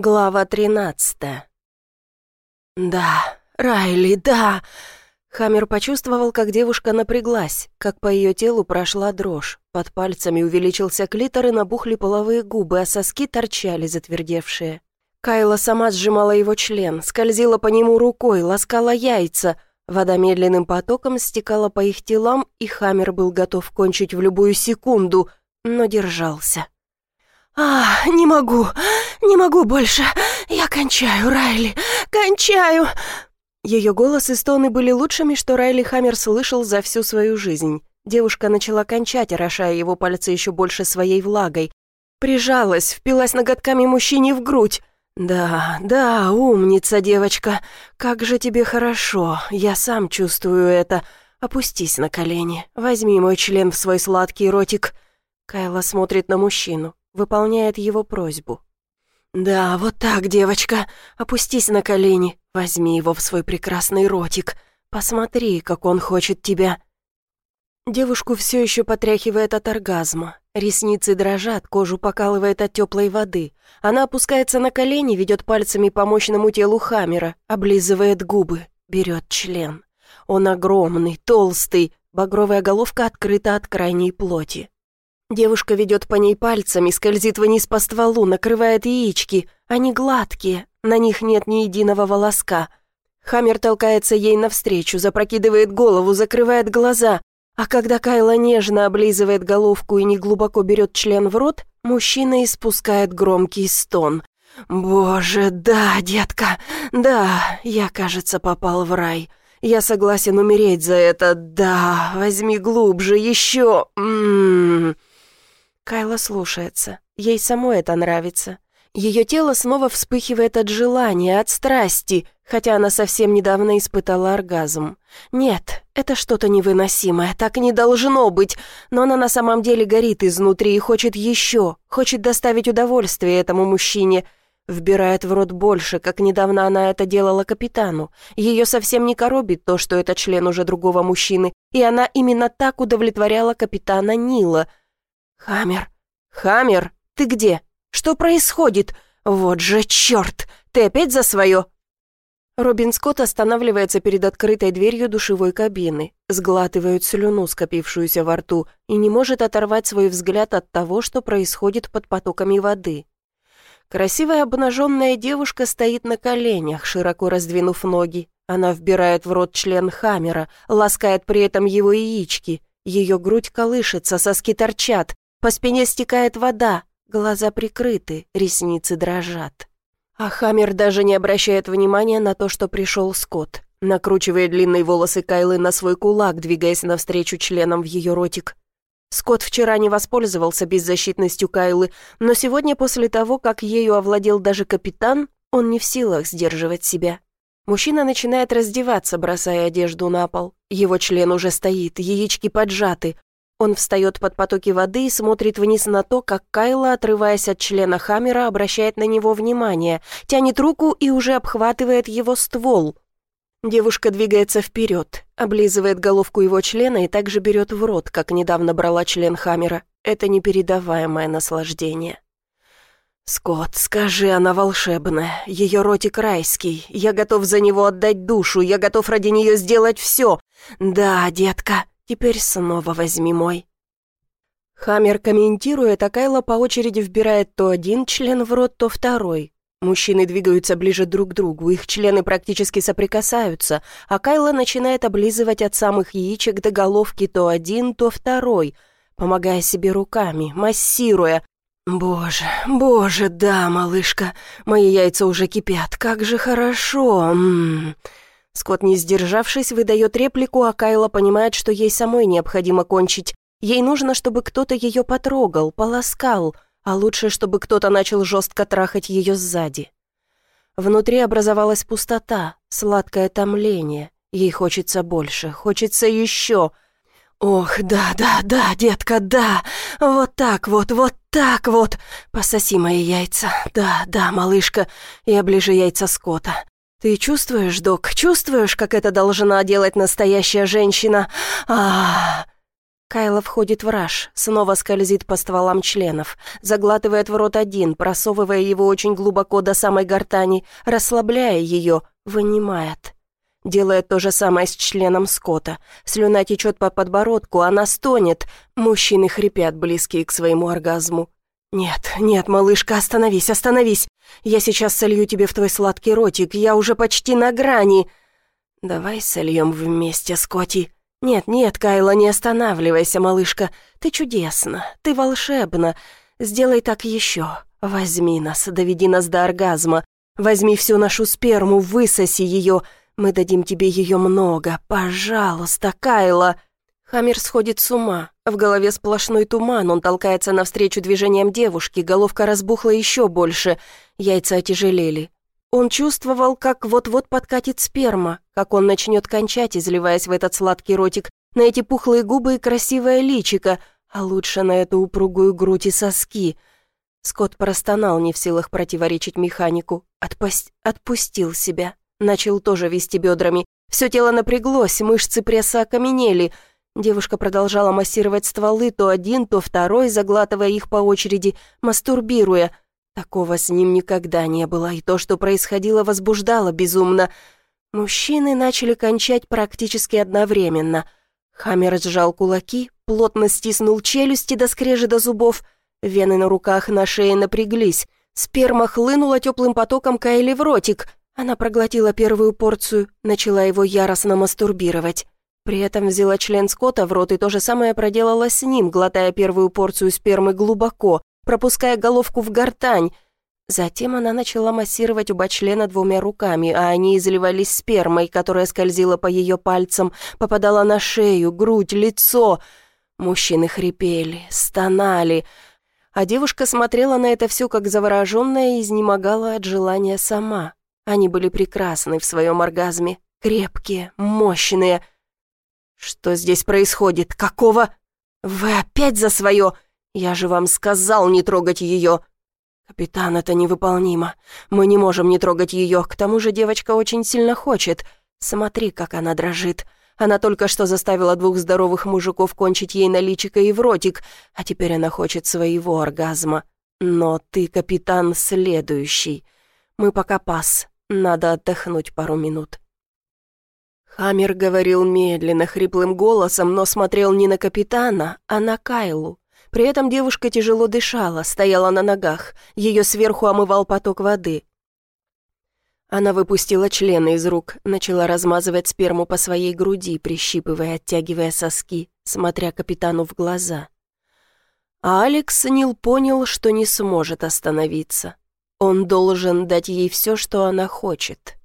Глава тринадцатая. «Да, Райли, да!» Хаммер почувствовал, как девушка напряглась, как по ее телу прошла дрожь. Под пальцами увеличился клитор и набухли половые губы, а соски торчали затвердевшие. Кайла сама сжимала его член, скользила по нему рукой, ласкала яйца. Вода медленным потоком стекала по их телам, и Хаммер был готов кончить в любую секунду, но держался. «А, не могу, не могу больше. Я кончаю, Райли, кончаю!» Ее голос и стоны были лучшими, что Райли Хаммер слышал за всю свою жизнь. Девушка начала кончать, орошая его пальцы еще больше своей влагой. Прижалась, впилась ноготками мужчине в грудь. «Да, да, умница, девочка. Как же тебе хорошо, я сам чувствую это. Опустись на колени, возьми мой член в свой сладкий ротик». Кайла смотрит на мужчину выполняет его просьбу. «Да, вот так, девочка. Опустись на колени, возьми его в свой прекрасный ротик. Посмотри, как он хочет тебя». Девушку все еще потряхивает от оргазма. Ресницы дрожат, кожу покалывает от теплой воды. Она опускается на колени, ведет пальцами по мощному телу Хаммера, облизывает губы, берет член. Он огромный, толстый, багровая головка открыта от крайней плоти. Девушка ведет по ней пальцами, скользит вниз по стволу, накрывает яички. Они гладкие, на них нет ни единого волоска. Хаммер толкается ей навстречу, запрокидывает голову, закрывает глаза. А когда Кайла нежно облизывает головку и неглубоко берет член в рот, мужчина испускает громкий стон. «Боже, да, детка, да, я, кажется, попал в рай. Я согласен умереть за это, да, возьми глубже, еще, м-м-м». Кайла слушается. Ей самой это нравится. Ее тело снова вспыхивает от желания, от страсти, хотя она совсем недавно испытала оргазм. Нет, это что-то невыносимое, так не должно быть, но она на самом деле горит изнутри и хочет еще, хочет доставить удовольствие этому мужчине, вбирает в рот больше, как недавно она это делала капитану. Ее совсем не коробит то, что это член уже другого мужчины, и она именно так удовлетворяла капитана Нила — «Хаммер! Хаммер! Ты где? Что происходит? Вот же черт! Ты опять за свое?» Робин Скотт останавливается перед открытой дверью душевой кабины, сглатывает слюну, скопившуюся во рту, и не может оторвать свой взгляд от того, что происходит под потоками воды. Красивая обнаженная девушка стоит на коленях, широко раздвинув ноги. Она вбирает в рот член Хаммера, ласкает при этом его яички. Ее грудь колышется, соски торчат, по спине стекает вода, глаза прикрыты, ресницы дрожат. А Хаммер даже не обращает внимания на то, что пришел Скотт. Накручивая длинные волосы Кайлы на свой кулак, двигаясь навстречу членам в ее ротик. Скотт вчера не воспользовался беззащитностью Кайлы, но сегодня после того, как ею овладел даже капитан, он не в силах сдерживать себя. Мужчина начинает раздеваться, бросая одежду на пол. Его член уже стоит, яички поджаты, он встает под потоки воды и смотрит вниз на то, как Кайла, отрываясь от члена Хаммера, обращает на него внимание, тянет руку и уже обхватывает его ствол. Девушка двигается вперед, облизывает головку его члена и также берет в рот, как недавно брала член Хаммера. Это непередаваемое наслаждение. «Скотт, скажи, она волшебная, ее ротик райский, я готов за него отдать душу, я готов ради нее сделать все. Да, детка, Теперь снова возьми мой». Хаммер, комментирует, а Кайла по очереди вбирает то один член в рот, то второй. Мужчины двигаются ближе друг к другу, их члены практически соприкасаются, а Кайла начинает облизывать от самых яичек до головки то один, то второй, помогая себе руками, массируя. «Боже, боже, да, малышка, мои яйца уже кипят, как же хорошо!» М -м -м. Скотт, не сдержавшись, выдает реплику, а Кайла понимает, что ей самой необходимо кончить. Ей нужно, чтобы кто-то ее потрогал, полоскал, а лучше, чтобы кто-то начал жестко трахать ее сзади. Внутри образовалась пустота, сладкое томление. Ей хочется больше, хочется еще. «Ох, да, да, да, детка, да! Вот так вот, вот так вот! Пососи мои яйца! Да, да, малышка, я ближе яйца скота. «Ты чувствуешь, док, чувствуешь, как это должна делать настоящая женщина? а. Кайла входит в раж, снова скользит по стволам членов, заглатывает в рот один, просовывая его очень глубоко до самой гортани, расслабляя ее, вынимает. Делает то же самое с членом Скотта. Слюна течет по подбородку, она стонет. Мужчины хрипят, близкие к своему оргазму. «Нет, нет, малышка, остановись, остановись. Я сейчас солью тебе в твой сладкий ротик, я уже почти на грани». «Давай сольем вместе, Скотти». «Нет, нет, Кайла, не останавливайся, малышка. Ты чудесна, ты волшебна. Сделай так еще. Возьми нас, доведи нас до оргазма. Возьми всю нашу сперму, высоси ее. Мы дадим тебе ее много. Пожалуйста, Кайла». Хаммер сходит с ума. В голове сплошной туман, он толкается навстречу движениям девушки, головка разбухла еще больше, яйца отяжелели. Он чувствовал, как вот-вот подкатит сперма, как он начнет кончать, изливаясь в этот сладкий ротик, на эти пухлые губы и красивое личико, а лучше на эту упругую грудь и соски. Скотт простонал, не в силах противоречить механику, Отпусть... отпустил себя, начал тоже вести бедрами. Все тело напряглось, мышцы пресса окаменели — Девушка продолжала массировать стволы, то один, то второй, заглатывая их по очереди, мастурбируя. Такого с ним никогда не было, и то, что происходило, возбуждало безумно. Мужчины начали кончать практически одновременно. Хаммер сжал кулаки, плотно стиснул челюсти до скрежета зубов. Вены на руках, на шее напряглись. Сперма хлынула теплым потоком Кайли в ротик. Она проглотила первую порцию, начала его яростно мастурбировать. При этом взяла член Скотта в рот и то же самое проделала с ним, глотая первую порцию спермы глубоко, пропуская головку в гортань. Затем она начала массировать оба члена двумя руками, а они изливались спермой, которая скользила по ее пальцам, попадала на шею, грудь, лицо. Мужчины хрипели, стонали, а девушка смотрела на это все как завороженная и изнемогала от желания сама. Они были прекрасны в своем оргазме, крепкие, мощные — «Что здесь происходит? Какого? Вы опять за свое? Я же вам сказал не трогать ее!» «Капитан, это невыполнимо. Мы не можем не трогать ее. К тому же девочка очень сильно хочет. Смотри, как она дрожит. Она только что заставила двух здоровых мужиков кончить ей на личико и в ротик, а теперь она хочет своего оргазма. Но ты, капитан, следующий. Мы пока пас. Надо отдохнуть пару минут». Хаммер говорил медленно, хриплым голосом, но смотрел не на капитана, а на Кайлу. При этом девушка тяжело дышала, стояла на ногах, ее сверху омывал поток воды. Она выпустила члены из рук, начала размазывать сперму по своей груди, прищипывая, оттягивая соски, смотря капитану в глаза. А Алекс Нил понял, что не сможет остановиться. Он должен дать ей все, что она хочет.